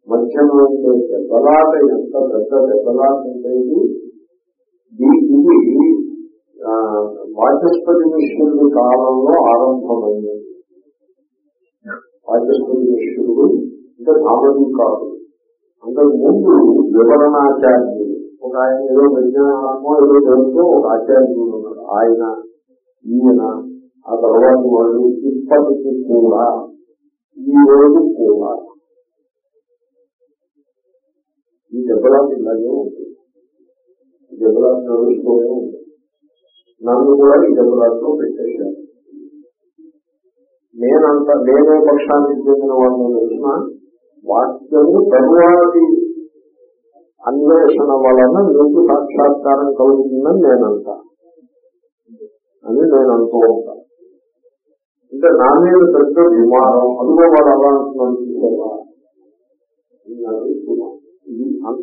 మధ్యలో ఉండే దెబ్బలాట ఎంత పెద్ద దెబ్బలాట అంటే ఇది? వాచస్పతి మిశ్రుడి కాలంలో ఆరంభమైంది. వాచస్పతి మిశ్రుడు అంటే సామాజికారుడు అంతకు ముందు వివరణాచార్యుడు ఒక ఆయన ఏదో విజ్ఞానమో ఏదో తెలుస్తూ ఒక ఆచార్యుడు ఉన్నాడు. ఆయన ఈయన ఆ తర్వాత వాళ్ళు ఇప్పటికి కూడా ఈ రోజు కూడా ఈ దెబ్బలాట ఇలాగే ఉంటుంది ఈ దెబ్బలాట నడుస్తూనే ఉంటుంది నన్ను కూడా ఈ దెబ్బలాటలో పెట్టేశారు. నేనంత నేనే పక్షానికి చెందిన వాళ్ళని తెలిసిన వాక్యము తరువాతి అన్వేషణ వలన నీకు సాక్షాత్కారం కలుగుతుందని నేనంట. అని నేను అంటూ ఉంటాను అంటే నా మీద పెద్ద విమానం అందులో వాడు అలా అంటున్నాడు చూసావా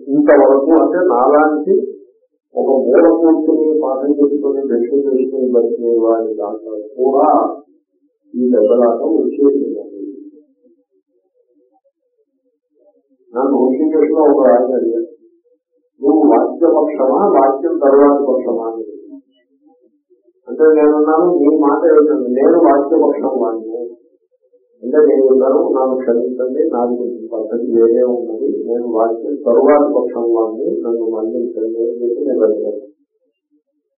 ఇంతవరకు అంటే నాలాంటి ఒక మూలమూర్తిని పాఠం చేసుకుని దర్శనం చేసుకుని బతికే వాడి దాంట్లో కూడా ఈ దెబ్బలాటం వచ్చేది నన్ను హృషికేశ్లో ఒక ఆయన అడిగాడు నువ్వు వాక్యపక్షమా వాక్యం తర్వాత పక్షమా అంటే నేనున్నాను నీ మాట ఏమిటండి నేను వాక్యపక్షం వాడిని. అంటే నేను ఉన్నాను నాకు క్షమించండి నాకు పద్ధతి వేరే ఉన్నది. నేను వాక్యం తరువాత పక్షం వాడిని నన్ను మన్నించండి అని చెప్పి నేను అడిగాను.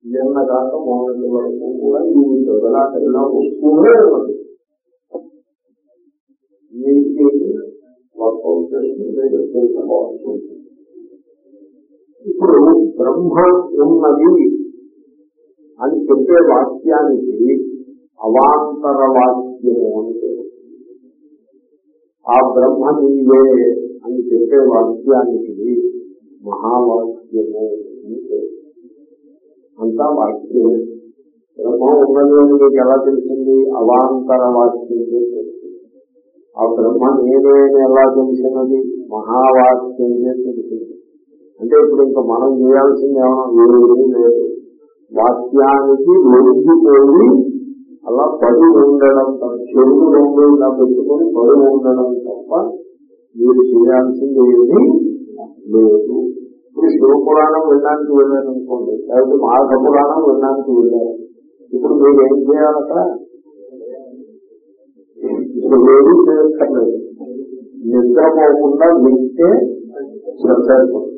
నిన్న కాక మొన్నటి వరకు కూడా ఈ దొంగలాట వస్తూనే ఉన్నది మీకు వర్కౌట్ చేసి తెలుసుకోవాల్సి ఉంటుంది ఇప్పుడు బ్రహ్మ ఉన్నది అని చెప్పే వాక్యానికి అవాంతర వాక్యము అని ఆ బ్రహ్మ నీవే అని చెప్పే వాక్యానికి మహావాక్యము అని పేరు. అంతా వాక్యమే బ్రహ్మ ఉన్నది అని మీకు ఎలా తెలిసింది? అవాంతర వాక్యమే తెలిసింది ఆ బ్రహ్మ నేనే ఎలా తెలిసినది? మహావాక్యమే తెలిసింది అంటే ఇప్పుడు ఇంకా మనం చేయాల్సింది ఏమైనా ఏమీ లేదు. వాక్యానికి లొంగిపోయి అలా పడి ఉండడం తప్ప చెరువు రెండు ఇలా పెట్టుకొని పడి ఉండడం తప్ప మీరు చేయాల్సింది ఏమీ లేదు. ఇప్పుడు శివపురాణం వినడానికి వెళ్ళాను అనుకోండి లేకపోతే మాఘ పురాణం వినడానికి వెళ్ళారు. ఇప్పుడు మీరు ఏం చేయాలట ఇప్పుడు ఏమీ చేయక్కర్లేదు. నిద్రపోకుండా వింటే సరిపోతుంది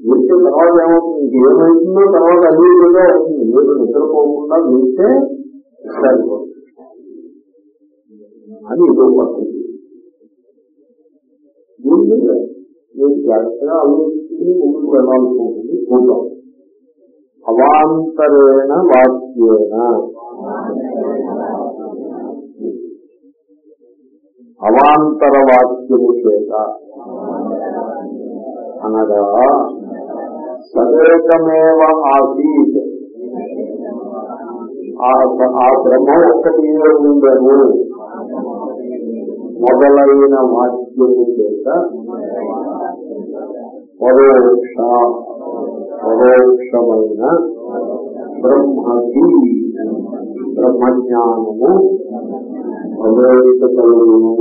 వింటే తర్వాత ఏమవుతుంది? ఇంకేమైతుందో తర్వాత అదే విధంగా అవుతుంది. మీరు నిద్రపోకుండా వింటే సరిపోతుంది అని ఇదో పడుతుంది దీన్ని మీరు జాగ్రత్తగా ఆలోచించి ముందుకు వెళ్ళాల్సి ఉంటుంది. చూద్దాం అవాంతరేణ వాక్యేన అవాంతర వాక్యము చేత అనగా సదేకమేవ ఆసీత్. ఆ బ్రహ్మ ఒక్కటి ఉండను మొదలైన వాక్యము చేత పరోక్ష పరోక్షమైన బ్రహ్మకి బ్రహ్మజ్ఞానము ప్రవేశకలుగును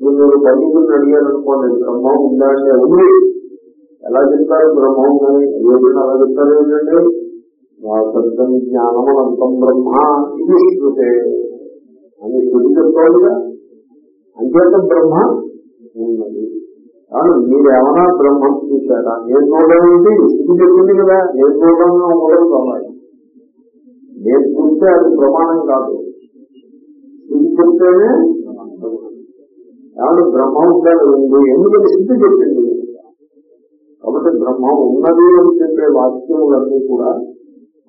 మీరు పండితులు అడిగారు బ్రహ్మ ఉందా అంటే ఉంది. ఎలా చెప్తారు బ్రహ్మ ఉందని ఏదైనా అలా చెప్తారు ఏంటంటే మా సత్యం జ్ఞానం అనంతం బ్రహ్మ ఇది శృతే. అని శృతి చెప్తోందిగా. అంచేత బ్రహ్మ ఉన్నది. కానీ మీరు ఏమైనా బ్రహ్మం చూశారా? నేను చూడడం ఏంటి? శృతి చెప్పింది కదా నేను మొదలు కావాలి నేర్చుకుంటే అది ప్రమాణం కాదు. శృతి చెప్తేనే ఏమంటే బ్రహ్మం ఉంది. ఎందుకంటే శుద్ధి చెప్పింది? కాబట్టి బ్రహ్మం ఉన్నది అని చెప్పే వాక్యములన్నీ కూడా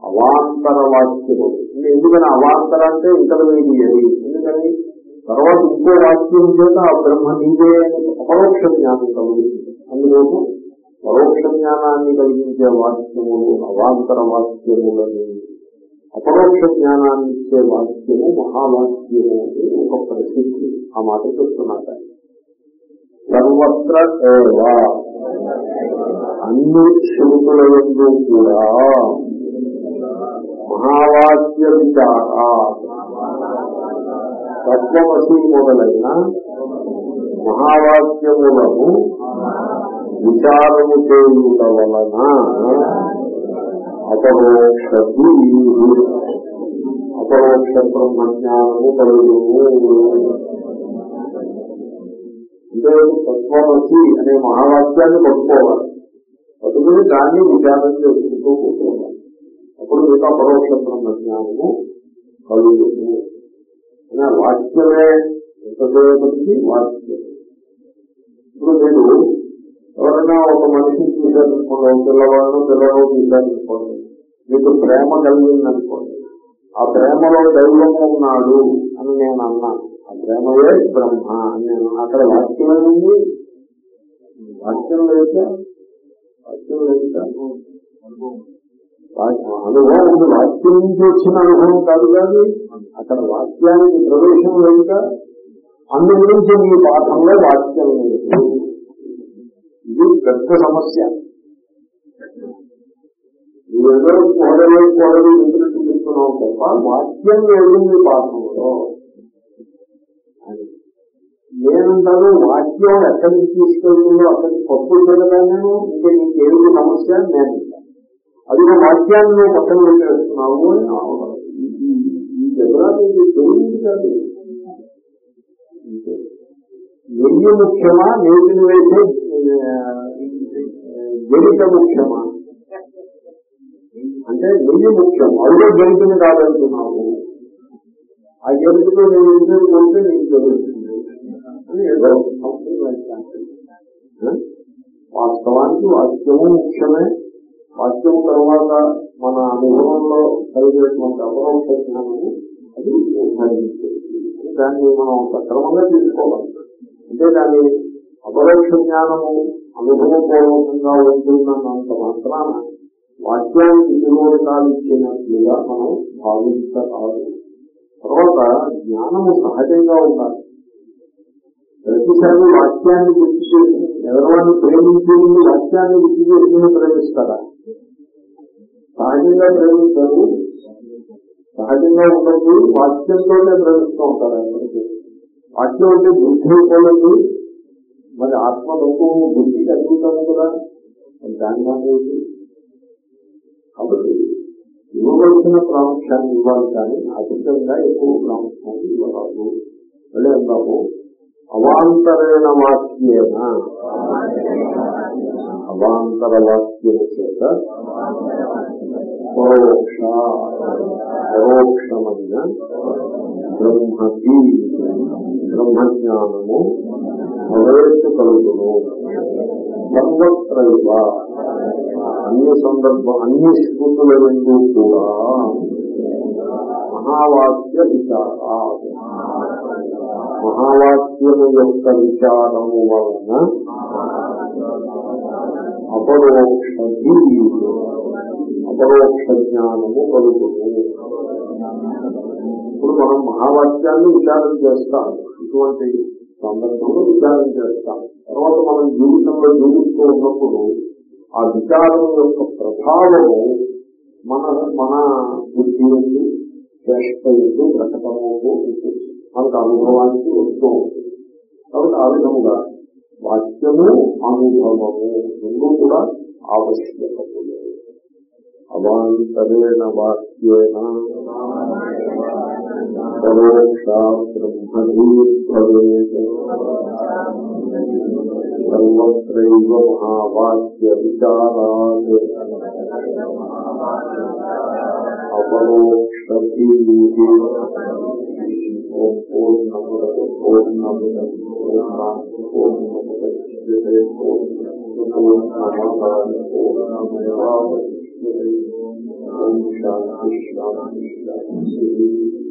అవాంతర వాక్యములు. ఎందుకని అవాంతర అంటే ఇంటర్మీడియట్ ఎందుకని? తర్వాత ఇంకో వాక్యం చేత ఆ బ్రహ్మ నీవే అపరోక్ష జ్ఞానం కలుగుతుంది అందులోనూ పరోక్ష జ్ఞానాన్ని కలిగించే వాక్యములు అవాంతర వాక్యములని అపరోక్ష జ్ఞానాన్ని ఇచ్చే వాక్యము మహావాక్యము అని ఒక ప్రసిద్ధి. ఆ మాట చెప్తున్నారు సర్వత్ర ఏవ. అన్ని శృతుల కూడా మహావాక్య విచార తత్వమసి మొదలైన మహావాక్యములను విచారము చేయుట వలన అపరోక్షి అపరోక్ష బ్రహ్మజ్ఞానము కలుగును. అంటే తత్వమసి అనే మహావాక్యాన్ని పట్టుకోవాలి. పట్టుకుని దాన్ని విచారం చేసుకుంటూ కూర్చోవాలి. అప్పుడు మీకు అపరోక్ష బ్రహ్మజ్ఞానము కలుగుతుంది వాక్యమే ఎంతసేపటికి వాక్యం ఇప్పుడు మీరు ఎవరైనా ఒక మనిషిని చూశారనుకోండి ఒక పిల్లవాడు పిల్లలు చూశారనుకోండి మీకు ప్రేమ కలిగిందనుకోండి ఆ ప్రేమలో దైవము ఉన్నాడు అని నేను అన్నాను. ఆ ప్రేమయే బ్రహ్మ అని నేను అక్కడ వాక్యం ఏముంది? వాక్యం లేక? వాక్యం లేక? అనుభవం వాక్యం నుంచి వచ్చిన అనుభవం కాదు కానీ అక్కడ వాక్యానికి ప్రవేశం లేక అందు గురించి మీ పాఠంలో వాక్యం లేదు. ఇది పెద్ద సమస్య. నువ్వేదో కోడలు కోడలు ఎదురు చెప్తున్నావు తప్ప వాక్యం లేదు మీ పాఠంలో. నేనుంటాను వాక్యం ఎక్కడికి తీసుకెళ్తుందో అక్కడికి పప్పుంది కదా నేను ఇంకా నీకు సమస్య? నేను అది వాక్యాన్ని నువ్వు పక్కన పెట్టేస్తున్నావు అని ఆ- ఈ- ఈ- తెలియదు కాదు. నెయ్యి ముఖ్యమా నేతిని వేసే గణిత ముఖ్యమా? అంటే నెయ్యి ముఖ్యం. అదిలో గణితం కాదంటున్నాము ఆ గరికతో నేను ఇంట్లో కొంటే నీకు జరుగుతుంది అని ఏదో వాస్తవానికి వాక్యము ముఖ్యమే. వాక్యం తర్వాత మన అనుభవంలో కలిగేటువంటి అపరోక్ష జ్ఞానము అది నిర్ణయించేది దాన్ని మనం సక్రమంగా తీసుకోవాలి. అంతేకాని అపరోక్ష జ్ఞానము అనుభవపూర్వకంగా ఉంటుందన్నంత మాత్రాన వాక్యానికి తిరోధకాలు ఇచ్చినట్లుగా మనం భావించరాదు. తర్వాత జ్ఞానము సహజంగా ఉండాలి. ప్రతిసారి వాక్యాన్ని గుర్తు చేసి ఎవరిని ప్రేమించేది వాక్యాన్ని గుర్తు చేసుకుని ప్రేమిస్తారా సహజంగా ప్రేమిస్తారు సహజంగా ఉండదు వాక్యంతోనే ప్రేమిస్తూ ఉంటారు అందరికీ వాక్యం అంటే బుద్ధి అయిపోలేదు మరి ఆత్మ తత్వము బుద్ధి కలుగుతాను కదా. దాని మాట కాబట్టి ఇవ్వవలసిన ప్రాముఖ్యాన్ని ఇవ్వాలి కానీ అధికంగా ఎక్కువ ప్రాముఖ్యాన్ని ఇవ్వరాదు. మళ్ళీ అందాము. అవాంతరైన వాక్యేన? అవాంతర వాక్యం చేత పరోక్ష పరోక్షమైన బ్రహ్మకి బ్రహ్మజ్ఞానము భవేత్తు కలుగును. సర్వత్రైవ అన్ని సందర్భ అన్ని స్మృతుల ఎందు కూడా మహావాక్య విచార. మహావాక్యము యొక్క విచారము వలన అపరోక్ష అపరోక్ష జ్ఞానము కలుగుతుంది ఇప్పుడు మనం మహావాక్యాన్ని విచారం చేస్తాం. ఇటువంటి సందర్భంలో విచారం చేస్తాం. తర్వాత మనం జీవితంలో జీవిస్తూ ఉన్నప్పుడు ఆ విచారం యొక్క ప్రభావము మన మన బుద్ధి ఎందు చేష్ట ఎందు ఉంటుంది. మనకు అనుభవానికి వస్తూ ఉంటుంది. కాబట్టి ఆ విధముగా వాక్యము అనుభవము రెండు కూడా ఆవశ్యకము అవాంతరేణ వాక్యేన పరోక్ష బ్రహ్మీభవేత్ సర్వత్రైవ మహావాక్య విచారాత్ అపరోక్షీ ఓం పూర్ణముద పూర్ణముద పూర్ణముద్యతే పూర్ణమాదాయ పూర్ణమేవాశిష్యతే ఓం శాంతి శాంతి శాంతి